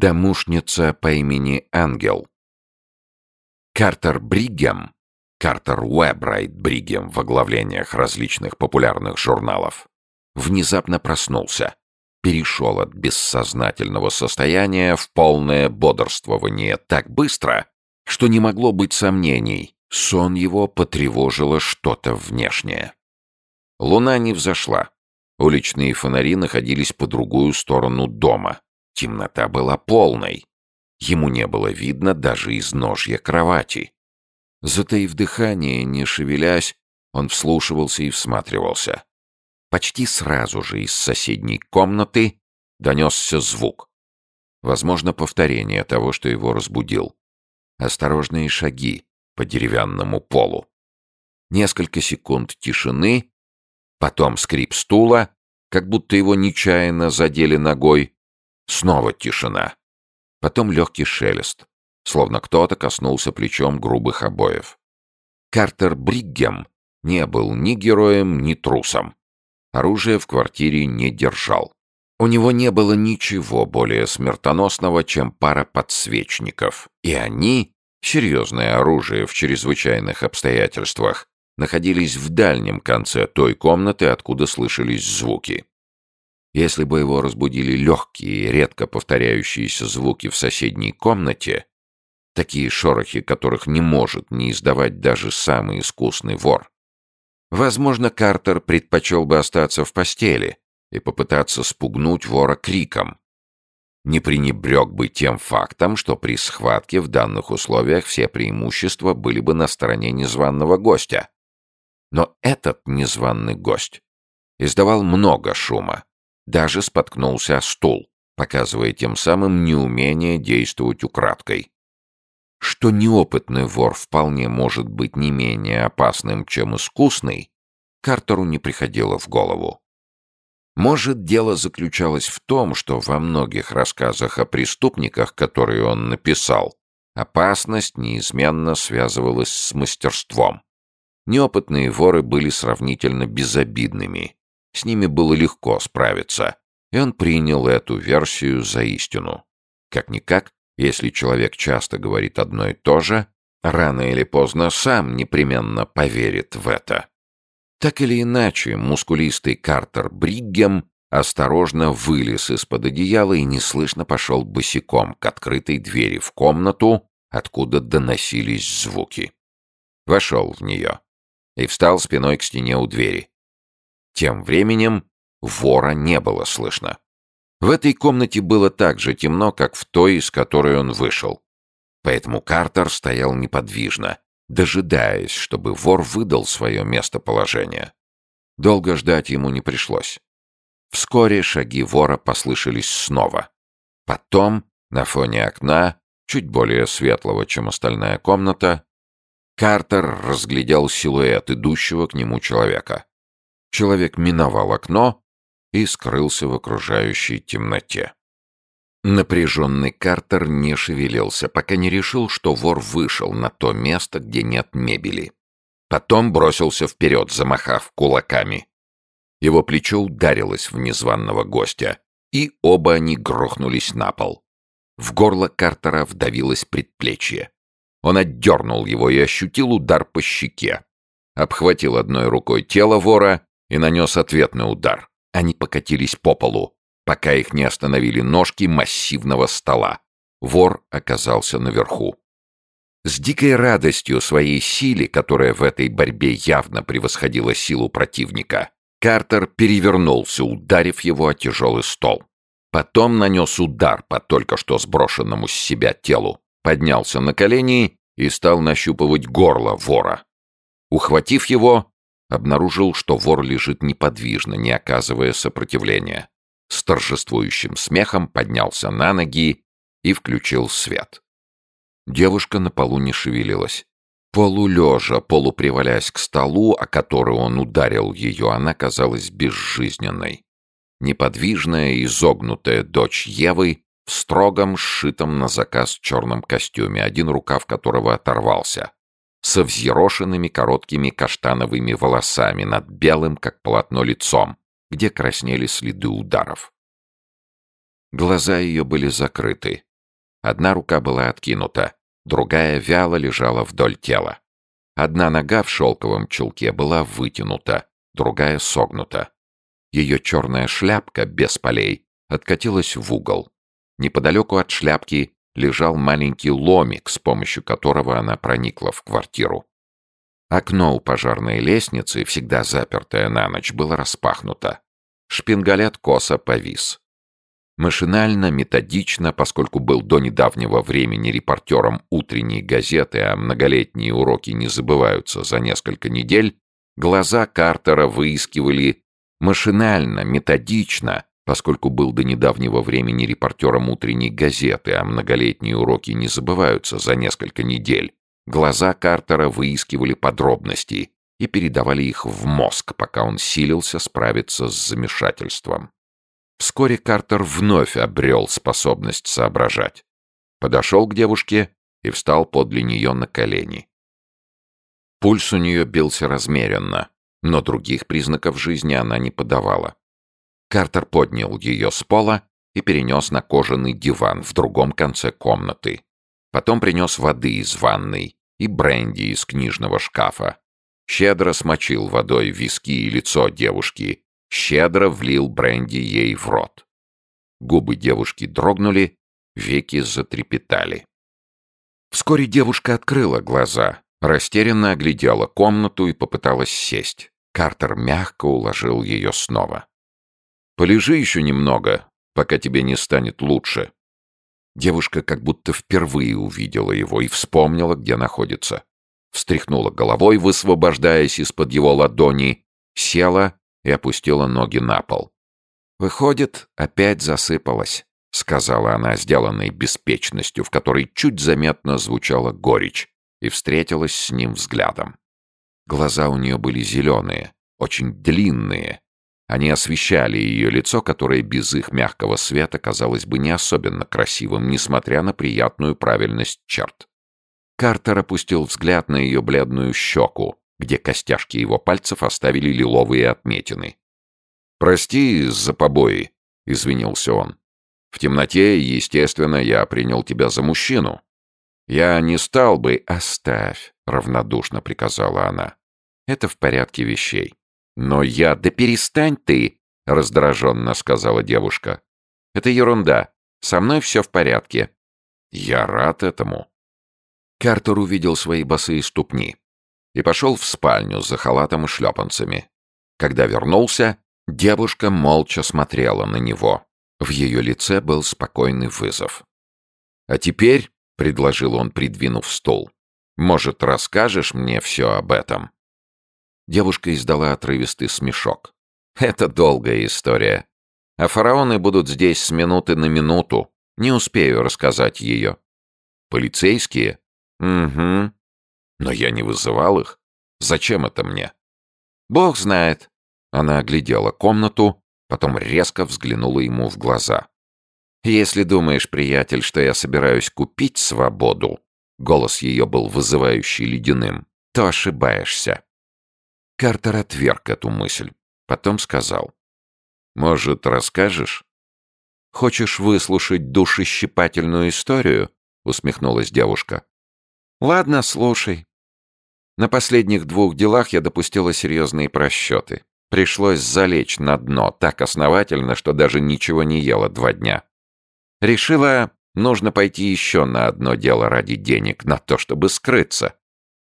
Домушница по имени Ангел. Картер Бригем, Картер Уэбрайт Бригем в оглавлениях различных популярных журналов, внезапно проснулся, перешел от бессознательного состояния в полное бодрствование так быстро, что не могло быть сомнений, сон его потревожило что-то внешнее. Луна не взошла. Уличные фонари находились по другую сторону дома. Темнота была полной. Ему не было видно даже из ножья кровати. Затаив дыхание, не шевелясь, он вслушивался и всматривался. Почти сразу же из соседней комнаты донесся звук. Возможно, повторение того, что его разбудил. Осторожные шаги по деревянному полу. Несколько секунд тишины, потом скрип стула, как будто его нечаянно задели ногой, Снова тишина. Потом легкий шелест, словно кто-то коснулся плечом грубых обоев. Картер Бриггем не был ни героем, ни трусом. Оружие в квартире не держал. У него не было ничего более смертоносного, чем пара подсвечников. И они, серьезное оружие в чрезвычайных обстоятельствах, находились в дальнем конце той комнаты, откуда слышались звуки. Если бы его разбудили легкие, редко повторяющиеся звуки в соседней комнате, такие шорохи, которых не может не издавать даже самый искусный вор, возможно, Картер предпочел бы остаться в постели и попытаться спугнуть вора криком. Не пренебрег бы тем фактом, что при схватке в данных условиях все преимущества были бы на стороне незваного гостя. Но этот незваный гость издавал много шума даже споткнулся о стул, показывая тем самым неумение действовать украдкой. Что неопытный вор вполне может быть не менее опасным, чем искусный, Картеру не приходило в голову. Может, дело заключалось в том, что во многих рассказах о преступниках, которые он написал, опасность неизменно связывалась с мастерством. Неопытные воры были сравнительно безобидными, с ними было легко справиться, и он принял эту версию за истину. Как-никак, если человек часто говорит одно и то же, рано или поздно сам непременно поверит в это. Так или иначе, мускулистый Картер Бриггем осторожно вылез из-под одеяла и неслышно пошел босиком к открытой двери в комнату, откуда доносились звуки. Вошел в нее и встал спиной к стене у двери. Тем временем вора не было слышно. В этой комнате было так же темно, как в той, из которой он вышел. Поэтому Картер стоял неподвижно, дожидаясь, чтобы вор выдал свое местоположение. Долго ждать ему не пришлось. Вскоре шаги вора послышались снова. Потом, на фоне окна, чуть более светлого, чем остальная комната, Картер разглядел силуэт идущего к нему человека. Человек миновал окно и скрылся в окружающей темноте. Напряженный Картер не шевелился, пока не решил, что вор вышел на то место, где нет мебели. Потом бросился вперед, замахав кулаками. Его плечо ударилось в незваного гостя, и оба они грохнулись на пол. В горло Картера вдавилось предплечье. Он отдернул его и ощутил удар по щеке. Обхватил одной рукой тело вора и нанес ответный удар. Они покатились по полу, пока их не остановили ножки массивного стола. Вор оказался наверху. С дикой радостью своей силе, которая в этой борьбе явно превосходила силу противника, Картер перевернулся, ударив его о тяжелый стол. Потом нанес удар по только что сброшенному с себя телу, поднялся на колени и стал нащупывать горло вора. Ухватив его, обнаружил, что вор лежит неподвижно, не оказывая сопротивления. С торжествующим смехом поднялся на ноги и включил свет. Девушка на полу не шевелилась. Полулежа, полупривалясь к столу, о который он ударил ее, она казалась безжизненной. Неподвижная, изогнутая дочь Евы в строгом, сшитом на заказ черном костюме, один рукав которого оторвался со взъерошенными короткими каштановыми волосами над белым, как полотно, лицом, где краснели следы ударов. Глаза ее были закрыты, Одна рука была откинута, другая вяло лежала вдоль тела. Одна нога в шелковом чулке была вытянута, другая согнута. Ее черная шляпка без полей откатилась в угол. Неподалеку от шляпки лежал маленький ломик, с помощью которого она проникла в квартиру. Окно у пожарной лестницы, всегда запертое на ночь, было распахнуто. Шпингалет косо повис. Машинально, методично, поскольку был до недавнего времени репортером утренней газеты, а многолетние уроки не забываются за несколько недель, глаза Картера выискивали машинально, методично, поскольку был до недавнего времени репортером утренней газеты, а многолетние уроки не забываются за несколько недель, глаза Картера выискивали подробности и передавали их в мозг, пока он силился справиться с замешательством. Вскоре Картер вновь обрел способность соображать. Подошел к девушке и встал подле нее на колени. Пульс у нее бился размеренно, но других признаков жизни она не подавала. Картер поднял ее с пола и перенес на кожаный диван в другом конце комнаты. Потом принес воды из ванной и бренди из книжного шкафа. Щедро смочил водой виски и лицо девушки, щедро влил бренди ей в рот. Губы девушки дрогнули, веки затрепетали. Вскоре девушка открыла глаза, растерянно оглядела комнату и попыталась сесть. Картер мягко уложил ее снова. Полежи еще немного, пока тебе не станет лучше». Девушка как будто впервые увидела его и вспомнила, где находится. Встряхнула головой, высвобождаясь из-под его ладони, села и опустила ноги на пол. «Выходит, опять засыпалась», — сказала она, сделанной беспечностью, в которой чуть заметно звучала горечь, и встретилась с ним взглядом. Глаза у нее были зеленые, очень длинные, они освещали ее лицо, которое без их мягкого света казалось бы не особенно красивым, несмотря на приятную правильность черт. Картер опустил взгляд на ее бледную щеку, где костяшки его пальцев оставили лиловые отметины. «Прости за побои», — извинился он. «В темноте, естественно, я принял тебя за мужчину. Я не стал бы...» «Оставь», — равнодушно приказала она. «Это в порядке вещей. «Но я... Да перестань ты!» — раздраженно сказала девушка. «Это ерунда. Со мной все в порядке». «Я рад этому». Картер увидел свои босые ступни и пошел в спальню за халатом и шлепанцами. Когда вернулся, девушка молча смотрела на него. В ее лице был спокойный вызов. «А теперь», — предложил он, придвинув стул, — «может, расскажешь мне все об этом?» Девушка издала отрывистый смешок. «Это долгая история. А фараоны будут здесь с минуты на минуту. Не успею рассказать ее». «Полицейские?» «Угу. Но я не вызывал их. Зачем это мне?» «Бог знает». Она оглядела комнату, потом резко взглянула ему в глаза. «Если думаешь, приятель, что я собираюсь купить свободу», голос ее был вызывающий ледяным, то ошибаешься. Картер отверг эту мысль. Потом сказал. «Может, расскажешь?» «Хочешь выслушать душещипательную историю?» — усмехнулась девушка. «Ладно, слушай. На последних двух делах я допустила серьезные просчеты. Пришлось залечь на дно так основательно, что даже ничего не ела два дня. Решила, нужно пойти еще на одно дело ради денег, на то, чтобы скрыться.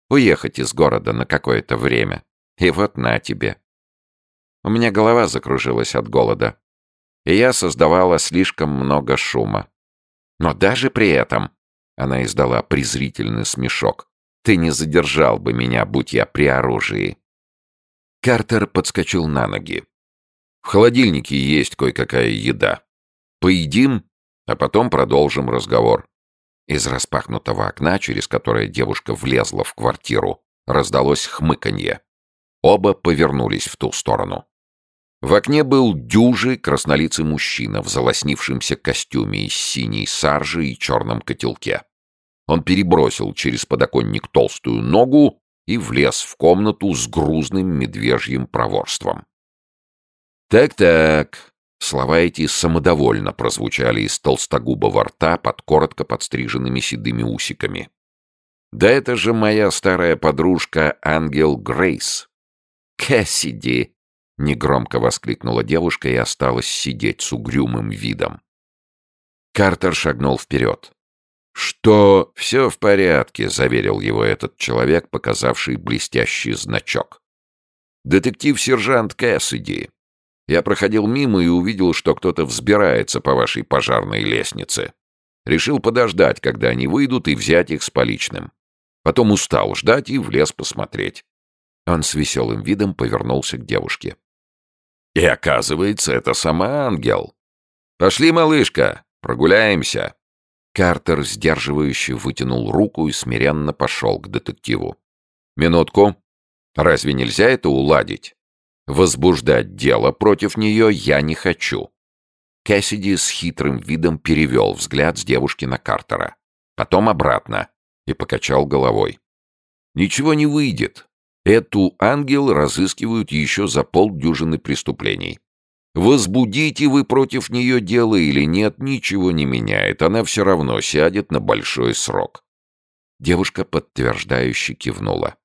Уехать из города на какое-то время. И вот на тебе. У меня голова закружилась от голода. И я создавала слишком много шума. Но даже при этом она издала презрительный смешок. Ты не задержал бы меня, будь я при оружии. Картер подскочил на ноги. В холодильнике есть кое-какая еда. Поедим, а потом продолжим разговор. Из распахнутого окна, через которое девушка влезла в квартиру, раздалось хмыканье. Оба повернулись в ту сторону. В окне был дюжий краснолицый мужчина в залоснившемся костюме из синей саржи и черном котелке. Он перебросил через подоконник толстую ногу и влез в комнату с грузным медвежьим проворством. «Так-так», Слова эти самодовольно прозвучали из толстогубого рта под коротко подстриженными седыми усиками. «Да это же моя старая подружка Ангел Грейс!» «Кэссиди!» — негромко воскликнула девушка и осталась сидеть с угрюмым видом. Картер шагнул вперед. «Что все в порядке», — заверил его этот человек, показавший блестящий значок. «Детектив-сержант Кэссиди. Я проходил мимо и увидел, что кто-то взбирается по вашей пожарной лестнице. Решил подождать, когда они выйдут, и взять их с поличным. Потом устал ждать и влез посмотреть». Он с веселым видом повернулся к девушке. «И оказывается, это сама ангел. Пошли, малышка, прогуляемся». Картер, сдерживающе, вытянул руку и смиренно пошел к детективу. «Минутку. Разве нельзя это уладить? Возбуждать дело против нее я не хочу». Кэссиди с хитрым видом перевел взгляд с девушки на Картера. Потом обратно и покачал головой. «Ничего не выйдет. Эту ангел разыскивают еще за полдюжины преступлений. Возбудите вы против нее дело или нет, ничего не меняет. Она все равно сядет на большой срок. Девушка подтверждающе кивнула.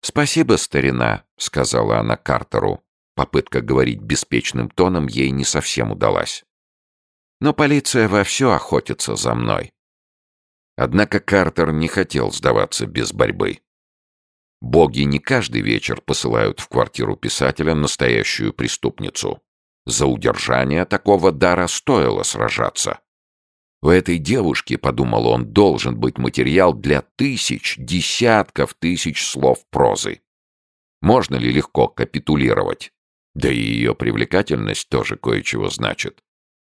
«Спасибо, старина», — сказала она Картеру. Попытка говорить беспечным тоном ей не совсем удалась. «Но полиция вовсю охотится за мной». Однако Картер не хотел сдаваться без борьбы. Боги не каждый вечер посылают в квартиру писателя настоящую преступницу. За удержание такого дара стоило сражаться. У этой девушки, подумал он, должен быть материал для тысяч, десятков тысяч слов прозы. Можно ли легко капитулировать? Да и ее привлекательность тоже кое-чего значит.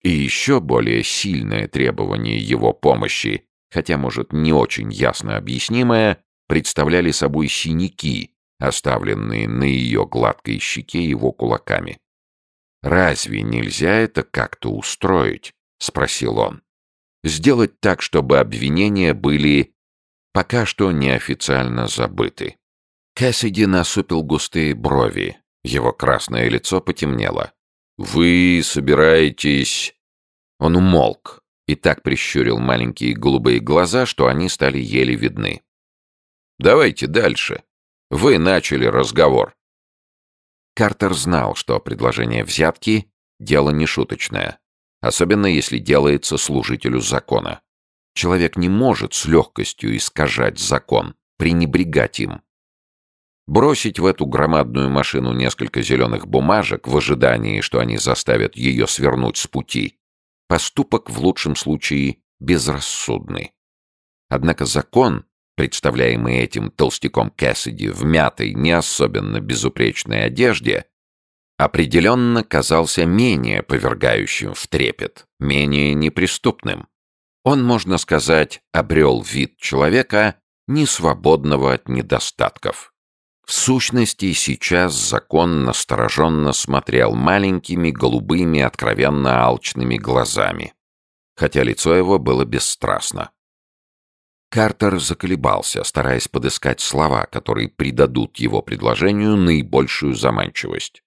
И еще более сильное требование его помощи, хотя, может, не очень ясно объяснимое, представляли собой синяки, оставленные на ее гладкой щеке его кулаками. «Разве нельзя это как-то устроить?» — спросил он. «Сделать так, чтобы обвинения были пока что неофициально забыты». Кэссиди насупил густые брови. Его красное лицо потемнело. «Вы собираетесь...» Он умолк и так прищурил маленькие голубые глаза, что они стали еле видны. «Давайте дальше. Вы начали разговор». Картер знал, что предложение взятки — дело нешуточное, особенно если делается служителю закона. Человек не может с легкостью искажать закон, пренебрегать им. Бросить в эту громадную машину несколько зеленых бумажек в ожидании, что они заставят ее свернуть с пути — поступок в лучшем случае безрассудный. Однако закон, представляемый этим толстяком Кэссиди в мятой, не особенно безупречной одежде, определенно казался менее повергающим в трепет, менее неприступным. Он, можно сказать, обрел вид человека, несвободного от недостатков. В сущности, сейчас закон настороженно смотрел маленькими, голубыми, откровенно алчными глазами, хотя лицо его было бесстрастно. Картер заколебался, стараясь подыскать слова, которые придадут его предложению наибольшую заманчивость.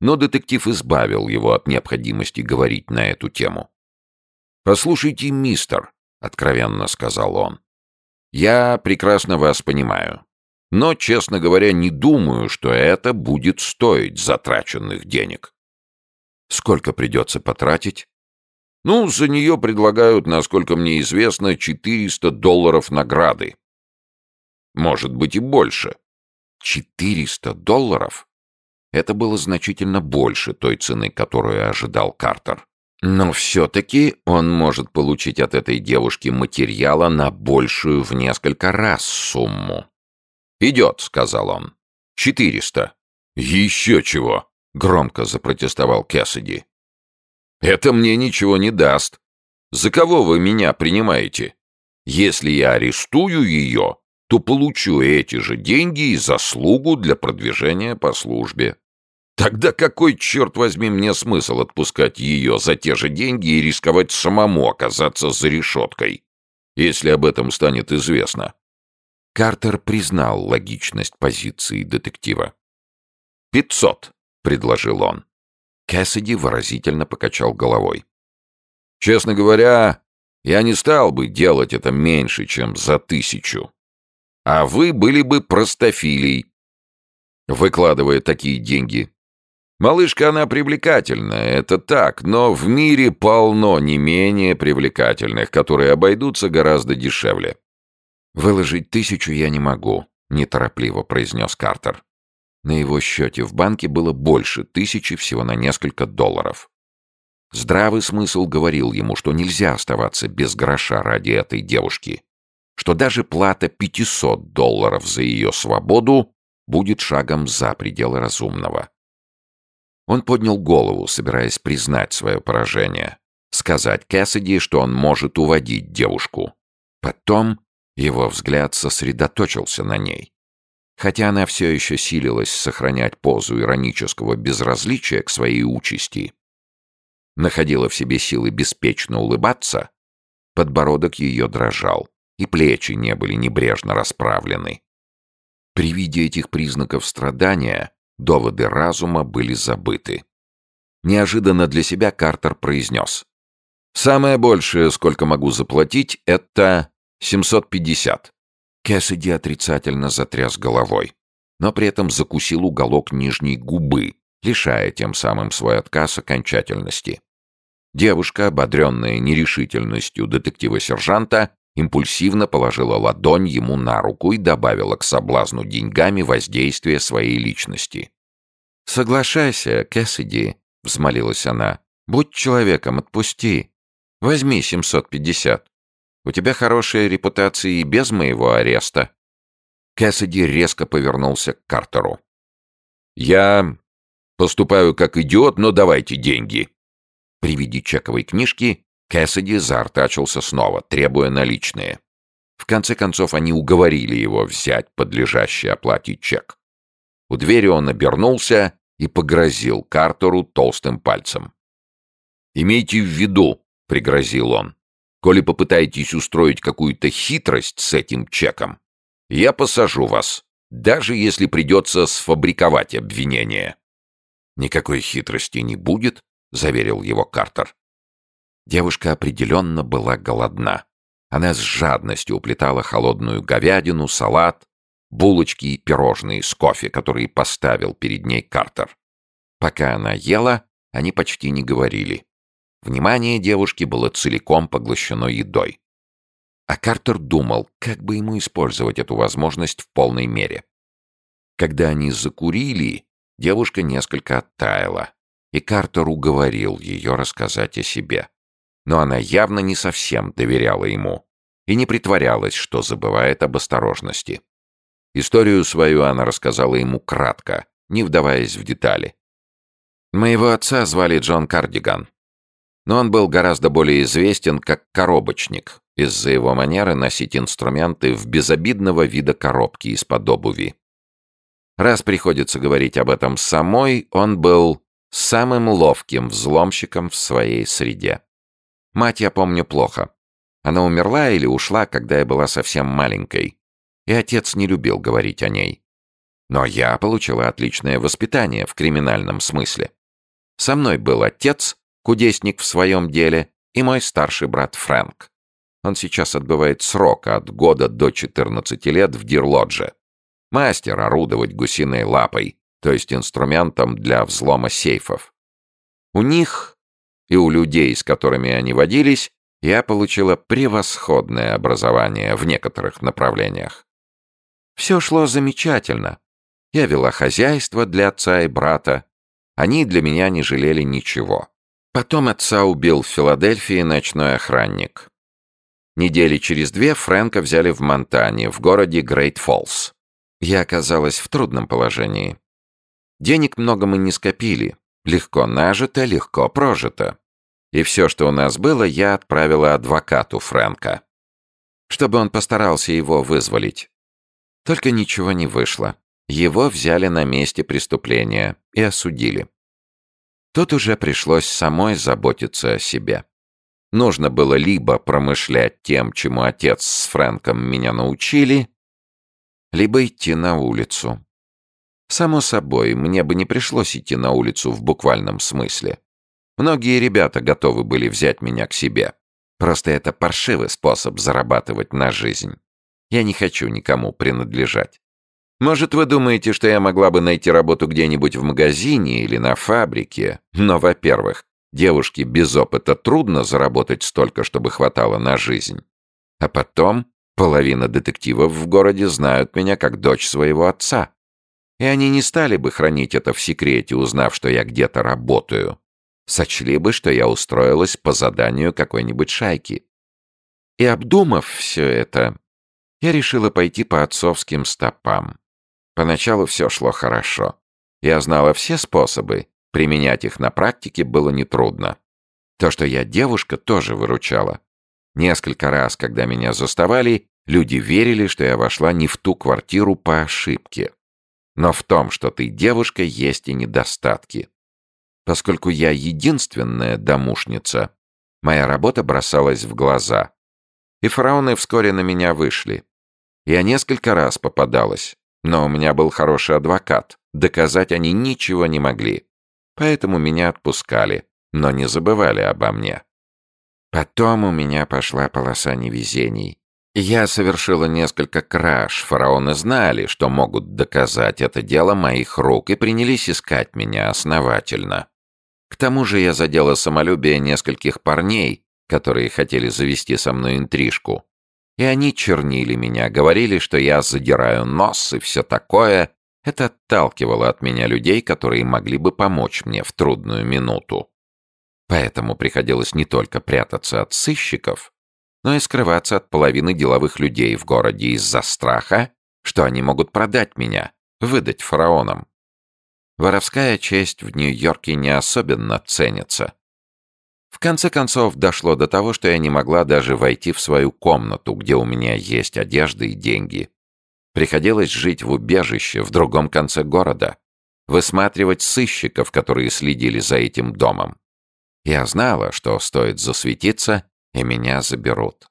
Но детектив избавил его от необходимости говорить на эту тему. «Послушайте, мистер», — откровенно сказал он, — «я прекрасно вас понимаю, но, честно говоря, не думаю, что это будет стоить затраченных денег». «Сколько придется потратить?» Ну, за нее предлагают, насколько мне известно, 400 долларов награды. Может быть и больше. 400 долларов? Это было значительно больше той цены, которую ожидал Картер. Но все-таки он может получить от этой девушки материала на большую в несколько раз сумму. «Идет», — сказал он. «Четыреста». «Еще чего», — громко запротестовал Кэссиди. Это мне ничего не даст. За кого вы меня принимаете? Если я арестую ее, то получу эти же деньги и заслугу для продвижения по службе. Тогда какой, черт возьми, мне смысл отпускать ее за те же деньги и рисковать самому оказаться за решеткой, если об этом станет известно? Картер признал логичность позиции детектива. «Пятьсот», — предложил он. Кэссиди выразительно покачал головой. «Честно говоря, я не стал бы делать это меньше, чем за тысячу. А вы были бы простофилей, выкладывая такие деньги. Малышка она привлекательная, это так, но в мире полно не менее привлекательных, которые обойдутся гораздо дешевле. «Выложить тысячу я не могу», — неторопливо произнес Картер. На его счете в банке было больше тысячи всего на несколько долларов. Здравый смысл говорил ему, что нельзя оставаться без гроша ради этой девушки, что даже плата 500 долларов за ее свободу будет шагом за пределы разумного. Он поднял голову, собираясь признать свое поражение, сказать Кэссиди, что он может уводить девушку. Потом его взгляд сосредоточился на ней. Хотя она все еще силилась сохранять позу иронического безразличия к своей участи, находила в себе силы беспечно улыбаться, подбородок ее дрожал, и плечи не были небрежно расправлены. При виде этих признаков страдания доводы разума были забыты. Неожиданно для себя Картер произнес. «Самое большее, сколько могу заплатить, это 750». Кэссиди отрицательно затряс головой, но при этом закусил уголок нижней губы, лишая тем самым свой отказ окончательности. Девушка, ободренная нерешительностью детектива-сержанта, импульсивно положила ладонь ему на руку и добавила к соблазну деньгами воздействие своей личности. «Соглашайся, Кэссиди», — взмолилась она. «Будь человеком, отпусти. Возьми 750. У тебя хорошая репутация и без моего ареста». Кэссиди резко повернулся к Картеру. «Я поступаю как идиот, но давайте деньги». При виде чековой книжки Кэссиди заортачился снова, требуя наличные. В конце концов, они уговорили его взять подлежащий оплате чек. У двери он обернулся и погрозил Картеру толстым пальцем. «Имейте в виду», — пригрозил он, — «коли попытаетесь устроить какую-то хитрость с этим чеком, я посажу вас, даже если придется сфабриковать обвинение». «Никакой хитрости не будет», — заверил его Картер. Девушка определенно была голодна. Она с жадностью уплетала холодную говядину, салат, булочки и пирожные с кофе, которые поставил перед ней Картер. Пока она ела, они почти не говорили. Внимание девушки было целиком поглощено едой. А Картер думал, как бы ему использовать эту возможность в полной мере. Когда они закурили, девушка несколько оттаяла и Картер уговорил ее рассказать о себе. Но она явно не совсем доверяла ему и не притворялась, что забывает об осторожности. Историю свою она рассказала ему кратко, не вдаваясь в детали. Моего отца звали Джон Кардиган, но он был гораздо более известен как коробочник из-за его манеры носить инструменты в безобидного вида коробки из-под обуви. Раз приходится говорить об этом самой, он был самым ловким взломщиком в своей среде. Мать я помню плохо. Она умерла или ушла, когда я была совсем маленькой, и отец не любил говорить о ней. Но я получила отличное воспитание в криминальном смысле. Со мной был отец, кудесник в своем деле, и мой старший брат Фрэнк. Он сейчас отбывает срок от года до 14 лет в Дирлодже. Мастер орудовать гусиной лапой, то есть инструментом для взлома сейфов. У них и у людей, с которыми они водились, я получила превосходное образование в некоторых направлениях. Все шло замечательно. Я вела хозяйство для отца и брата. Они для меня не жалели ничего. Потом отца убил в Филадельфии ночной охранник. Недели через две Фрэнка взяли в Монтане, в городе Грейт-Фоллс. Я оказалась в трудном положении. Денег много мы не скопили. Легко нажито, легко прожито. И все, что у нас было, я отправила адвокату Фрэнка. Чтобы он постарался его вызволить. Только ничего не вышло. Его взяли на месте преступления и осудили. Тут уже пришлось самой заботиться о себе. Нужно было либо промышлять тем, чему отец с Фрэнком меня научили, либо идти на улицу. Само собой, мне бы не пришлось идти на улицу в буквальном смысле. Многие ребята готовы были взять меня к себе. Просто это паршивый способ зарабатывать на жизнь. Я не хочу никому принадлежать. Может, вы думаете, что я могла бы найти работу где-нибудь в магазине или на фабрике? Но, во-первых, девушке без опыта трудно заработать столько, чтобы хватало на жизнь. А потом, половина детективов в городе знают меня как дочь своего отца. И они не стали бы хранить это в секрете, узнав, что я где-то работаю. Сочли бы, что я устроилась по заданию какой-нибудь шайки. И обдумав все это, я решила пойти по отцовским стопам. Поначалу все шло хорошо. Я знала все способы, применять их на практике было нетрудно. То, что я девушка, тоже выручало. Несколько раз, когда меня заставали, люди верили, что я вошла не в ту квартиру по ошибке. Но в том, что ты девушка, есть и недостатки. Поскольку я единственная домушница, моя работа бросалась в глаза. И фараоны вскоре на меня вышли. Я несколько раз попадалась, но у меня был хороший адвокат. Доказать они ничего не могли. Поэтому меня отпускали, но не забывали обо мне. Потом у меня пошла полоса невезений. Я совершила несколько краж. Фараоны знали, что могут доказать это дело моих рук, и принялись искать меня основательно. К тому же я задела самолюбие нескольких парней, которые хотели завести со мной интрижку. И они чернили меня, говорили, что я задираю нос и все такое. Это отталкивало от меня людей, которые могли бы помочь мне в трудную минуту. Поэтому приходилось не только прятаться от сыщиков, но и скрываться от половины деловых людей в городе из-за страха, что они могут продать меня, выдать фараонам. Воровская честь в Нью-Йорке не особенно ценится. Конце концов, дошло до того, что я не могла даже войти в свою комнату, где у меня есть одежда и деньги. Приходилось жить в убежище в другом конце города, высматривать сыщиков, которые следили за этим домом. Я знала, что стоит засветиться, и меня заберут.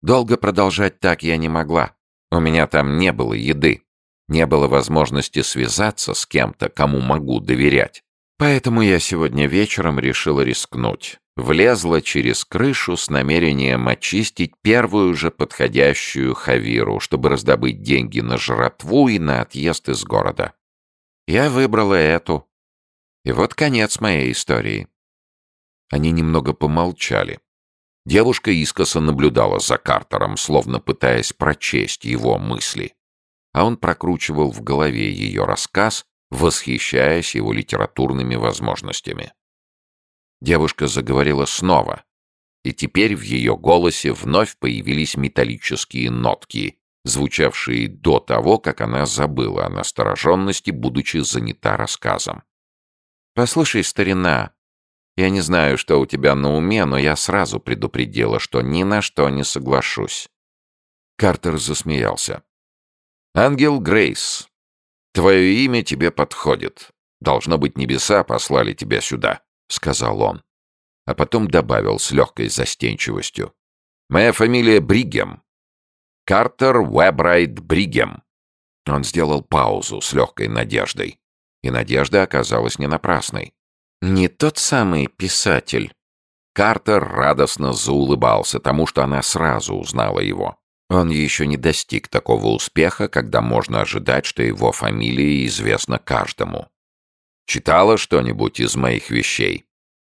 Долго продолжать так я не могла. У меня там не было еды. Не было возможности связаться с кем-то, кому могу доверять. Поэтому я сегодня вечером решила рискнуть. Влезла через крышу с намерением очистить первую же подходящую хавиру, чтобы раздобыть деньги на жратву и на отъезд из города. Я выбрала эту. И вот конец моей истории. Они немного помолчали. Девушка искоса наблюдала за Картером, словно пытаясь прочесть его мысли. А он прокручивал в голове ее рассказ, восхищаясь его литературными возможностями. Девушка заговорила снова, и теперь в ее голосе вновь появились металлические нотки, звучавшие до того, как она забыла о настороженности, будучи занята рассказом. «Послушай, старина, я не знаю, что у тебя на уме, но я сразу предупредила, что ни на что не соглашусь». Картер засмеялся. «Ангел Грейс, твое имя тебе подходит. Должно быть, небеса послали тебя сюда», — сказал он. А потом добавил с легкой застенчивостью. «Моя фамилия Бригем. Картер Уэбрайт Бригем». Он сделал паузу с легкой надеждой. И надежда оказалась не напрасной. Не тот самый писатель. Картер радостно заулыбался тому, что она сразу узнала его. Он еще не достиг такого успеха, когда можно ожидать, что его фамилия известна каждому. Читала что-нибудь из моих вещей?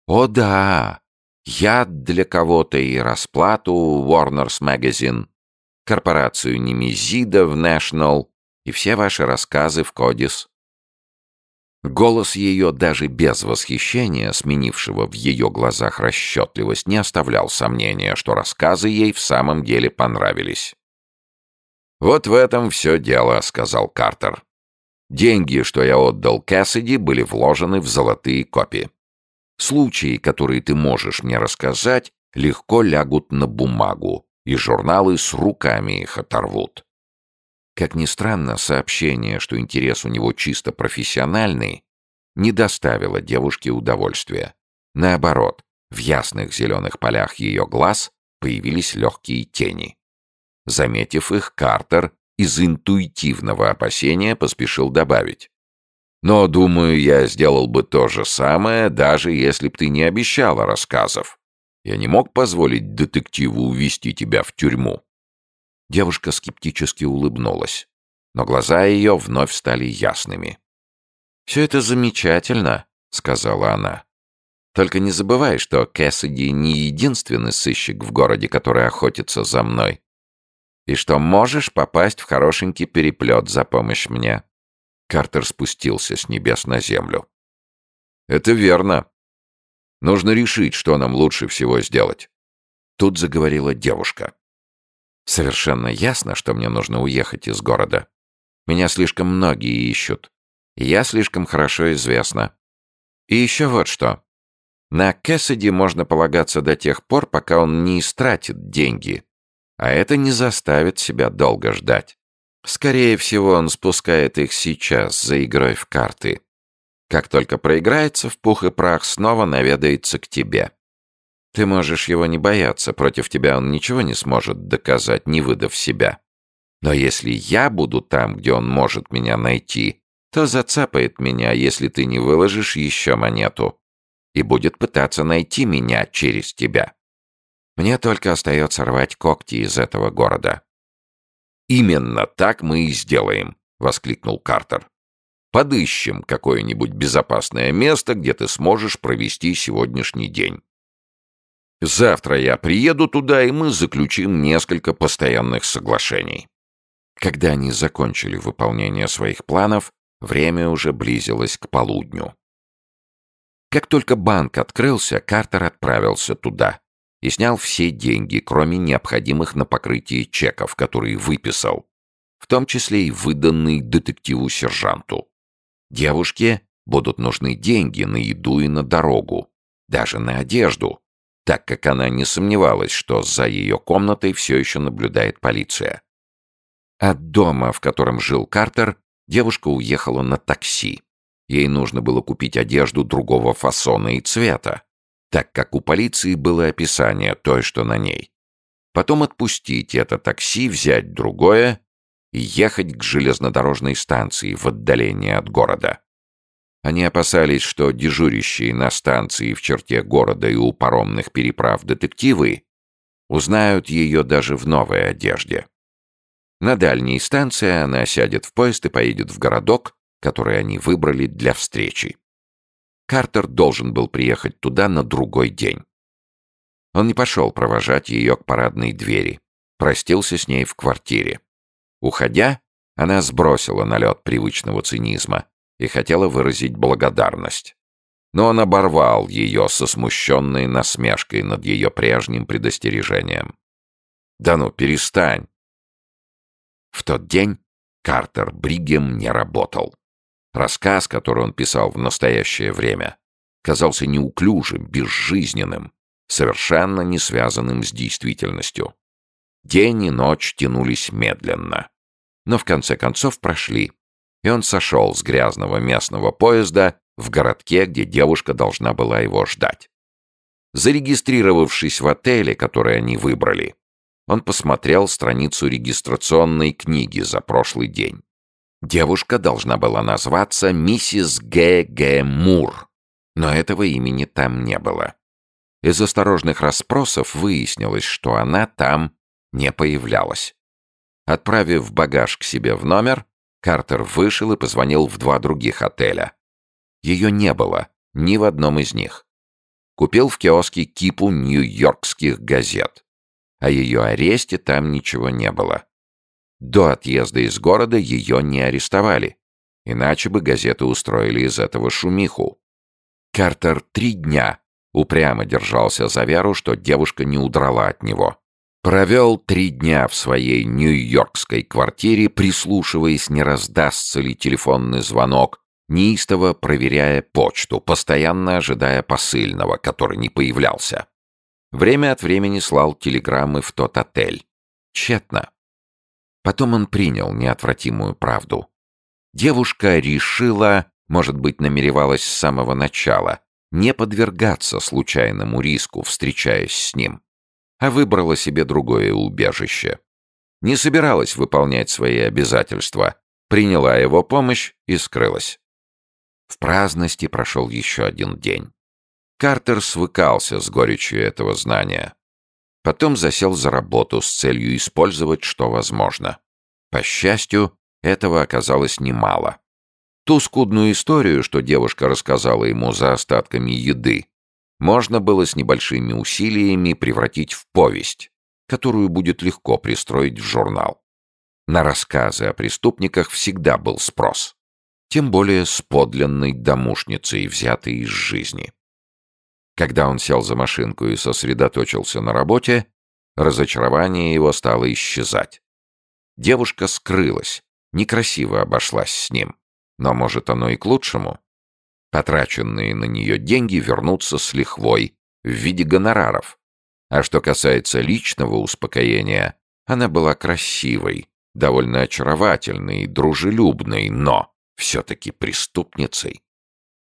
О да! Яд для кого-то и расплату Warner's Magazine, корпорацию Немезида в National и все ваши рассказы в Кодис. Голос ее даже без восхищения, сменившего в ее глазах расчетливость, не оставлял сомнения, что рассказы ей в самом деле понравились. «Вот в этом все дело», — сказал Картер. «Деньги, что я отдал Кэссиди, были вложены в золотые копии. Случаи, которые ты можешь мне рассказать, легко лягут на бумагу, и журналы с руками их оторвут. Как ни странно, сообщение, что интерес у него чисто профессиональный, не доставило девушке удовольствия. Наоборот, в ясных зеленых полях ее глаз появились легкие тени. Заметив их, Картер из интуитивного опасения поспешил добавить. Но, думаю, я сделал бы то же самое, даже если б ты не обещала рассказов. Я не мог позволить детективу увести тебя в тюрьму». Девушка скептически улыбнулась, но глаза ее вновь стали ясными. «Все это замечательно», — сказала она. «Только не забывай, что Кэссиди не единственный сыщик в городе, который охотится за мной, и что можешь попасть в хорошенький переплет за помощь мне». Картер спустился с небес на землю. «Это верно. Нужно решить, что нам лучше всего сделать». Тут заговорила девушка. «Совершенно ясно, что мне нужно уехать из города. Меня слишком многие ищут. Я слишком хорошо известна. И еще вот что. На Кэссиди можно полагаться до тех пор, пока он не истратит деньги. А это не заставит себя долго ждать. Скорее всего, он спускает их сейчас за игрой в карты. Как только проиграется в пух и прах, снова наведается к тебе. Ты можешь его не бояться, против тебя он ничего не сможет доказать, не выдав себя. Но если я буду там, где он может меня найти, то зацапает меня, если ты не выложишь еще монету, и будет пытаться найти меня через тебя. Мне только остается рвать когти из этого города. «Именно так мы и сделаем», — воскликнул Картер. «Подыщем какое-нибудь безопасное место, где ты сможешь провести сегодняшний день. Завтра я приеду туда, и мы заключим несколько постоянных соглашений». Когда они закончили выполнение своих планов, Время уже близилось к полудню. Как только банк открылся, Картер отправился туда и снял все деньги, кроме необходимых на покрытие чеков, которые выписал, в том числе и выданный детективу-сержанту. Девушке будут нужны деньги на еду и на дорогу, даже на одежду, так как она не сомневалась, что за ее комнатой все еще наблюдает полиция. От дома, в котором жил Картер, Девушка уехала на такси. Ей нужно было купить одежду другого фасона и цвета, так как у полиции было описание той, что на ней. Потом отпустить это такси, взять другое и ехать к железнодорожной станции в отдалении от города. Они опасались, что дежурящие на станции в черте города и у паромных переправ детективы узнают ее даже в новой одежде. На дальней станции она сядет в поезд и поедет в городок, который они выбрали для встречи. Картер должен был приехать туда на другой день. Он не пошел провожать ее к парадной двери, простился с ней в квартире. Уходя, она сбросила налет привычного цинизма и хотела выразить благодарность. Но он оборвал ее со смущенной насмешкой над ее прежним предостережением. «Да ну, перестань!» В тот день Картер Бригем не работал. Рассказ, который он писал в настоящее время, казался неуклюжим, безжизненным, совершенно не связанным с действительностью. День и ночь тянулись медленно, но в конце концов прошли, и он сошел с грязного местного поезда в городке, где девушка должна была его ждать. Зарегистрировавшись в отеле, который они выбрали, он посмотрел страницу регистрационной книги за прошлый день. Девушка должна была назваться миссис Г. Г. Мур, но этого имени там не было. Из осторожных расспросов выяснилось, что она там не появлялась. Отправив багаж к себе в номер, Картер вышел и позвонил в два других отеля. Ее не было ни в одном из них. Купил в киоске кипу нью-йоркских газет. О ее аресте там ничего не было. До отъезда из города ее не арестовали. Иначе бы газеты устроили из этого шумиху. Картер три дня упрямо держался за веру, что девушка не удрала от него. Провел три дня в своей нью-йоркской квартире, прислушиваясь, не раздастся ли телефонный звонок, неистово проверяя почту, постоянно ожидая посыльного, который не появлялся. Время от времени слал телеграммы в тот отель. Тщетно. Потом он принял неотвратимую правду. Девушка решила, может быть, намеревалась с самого начала, не подвергаться случайному риску, встречаясь с ним, а выбрала себе другое убежище. Не собиралась выполнять свои обязательства, приняла его помощь и скрылась. В праздности прошел еще один день. Картер свыкался с горечью этого знания. Потом засел за работу с целью использовать, что возможно. По счастью, этого оказалось немало. Ту скудную историю, что девушка рассказала ему за остатками еды, можно было с небольшими усилиями превратить в повесть, которую будет легко пристроить в журнал. На рассказы о преступниках всегда был спрос. Тем более с подлинной домушницей, взятой из жизни. Когда он сел за машинку и сосредоточился на работе, разочарование его стало исчезать. Девушка скрылась, некрасиво обошлась с ним. Но, может, оно и к лучшему. Потраченные на нее деньги вернутся с лихвой в виде гонораров. А что касается личного успокоения, она была красивой, довольно очаровательной, дружелюбной, но все-таки преступницей.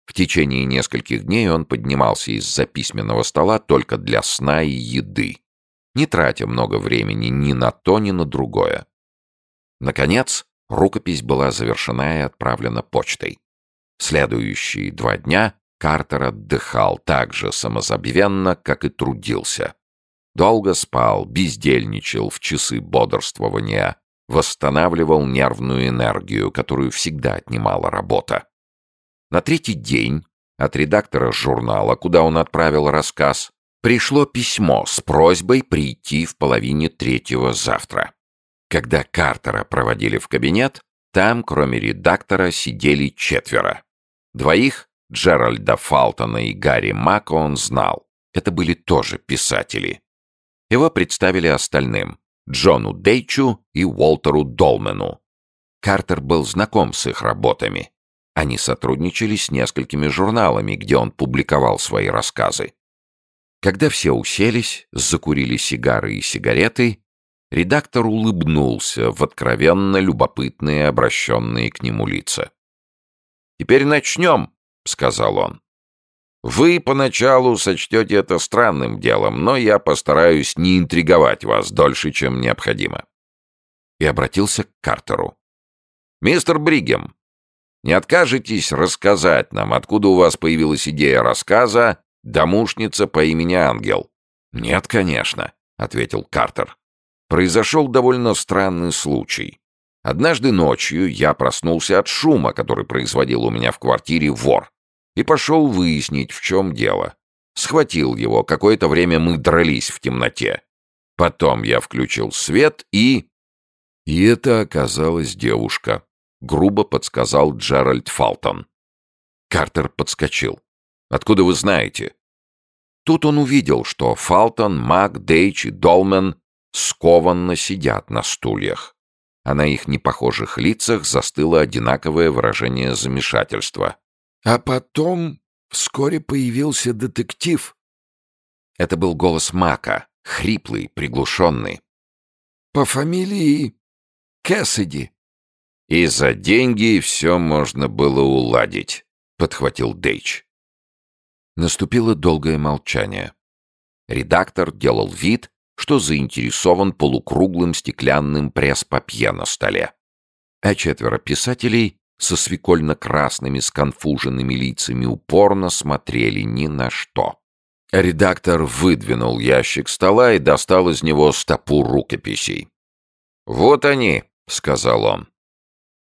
В течение нескольких дней он поднимался из-за письменного стола только для сна и еды, не тратя много времени ни на то, ни на другое. Наконец, рукопись была завершена и отправлена почтой. Следующие два дня Картер отдыхал так же самозабвенно, как и трудился. Долго спал, бездельничал в часы бодрствования, восстанавливал нервную энергию, которую всегда отнимала работа. На третий день от редактора журнала, куда он отправил рассказ, пришло письмо с просьбой прийти в половине третьего завтра. Когда Картера проводили в кабинет, там, кроме редактора, сидели четверо. Двоих, Джеральда Фалтона и Гарри Мака, он знал. Это были тоже писатели. Его представили остальным — Джону Дейчу и Уолтеру Долмену. Картер был знаком с их работами. Они сотрудничали с несколькими журналами, где он публиковал свои рассказы. Когда все уселись, закурили сигары и сигареты, редактор улыбнулся в откровенно любопытные обращенные к нему лица. «Теперь начнем», — сказал он. «Вы поначалу сочтете это странным делом, но я постараюсь не интриговать вас дольше, чем необходимо». И обратился к Картеру. «Мистер Бригем, не откажетесь рассказать нам, откуда у вас появилась идея рассказа «Домушница по имени Ангел»?» «Нет, конечно», — ответил Картер. «Произошел довольно странный случай. Однажды ночью я проснулся от шума, который производил у меня в квартире вор, и пошел выяснить, в чем дело. Схватил его, какое-то время мы дрались в темноте. Потом я включил свет и... И это оказалась девушка грубо подсказал Джеральд Фалтон. Картер подскочил. «Откуда вы знаете?» Тут он увидел, что Фалтон, Мак, Дейч и Долмен скованно сидят на стульях, а на их непохожих лицах застыло одинаковое выражение замешательства. А потом вскоре появился детектив. Это был голос Мака, хриплый, приглушенный. По фамилии Кэссиди. «И за деньги все можно было уладить», — подхватил Дейч. Наступило долгое молчание. Редактор делал вид, что заинтересован полукруглым стеклянным пресс-папье на столе. А четверо писателей со свекольно-красными сконфуженными лицами упорно смотрели ни на что. Редактор выдвинул ящик стола и достал из него стопу рукописей. «Вот они», — сказал он.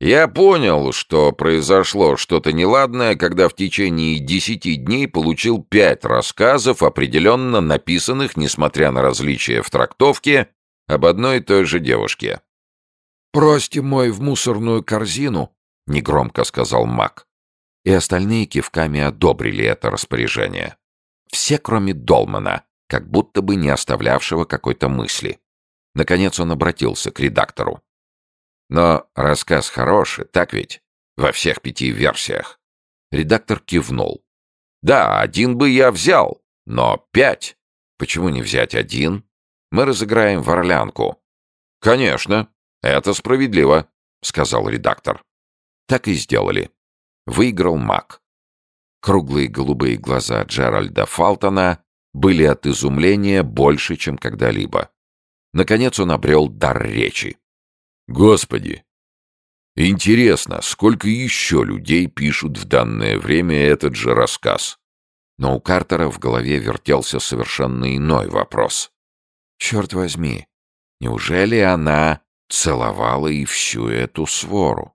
Я понял, что произошло что-то неладное, когда в течение десяти дней получил пять рассказов, определенно написанных, несмотря на различия в трактовке, об одной и той же девушке. «Бросьте мой в мусорную корзину», — негромко сказал Мак. И остальные кивками одобрили это распоряжение. Все, кроме Долмана, как будто бы не оставлявшего какой-то мысли. Наконец он обратился к редактору. Но рассказ хороший, так ведь? Во всех пяти версиях. Редактор кивнул. Да, один бы я взял, но пять. Почему не взять один? Мы разыграем в орлянку. Конечно, это справедливо, сказал редактор. Так и сделали. Выиграл маг. Круглые голубые глаза Джеральда Фалтона были от изумления больше, чем когда-либо. Наконец он обрел дар речи. Господи! Интересно, сколько еще людей пишут в данное время этот же рассказ? Но у Картера в голове вертелся совершенно иной вопрос. Черт возьми, неужели она целовала и всю эту свору?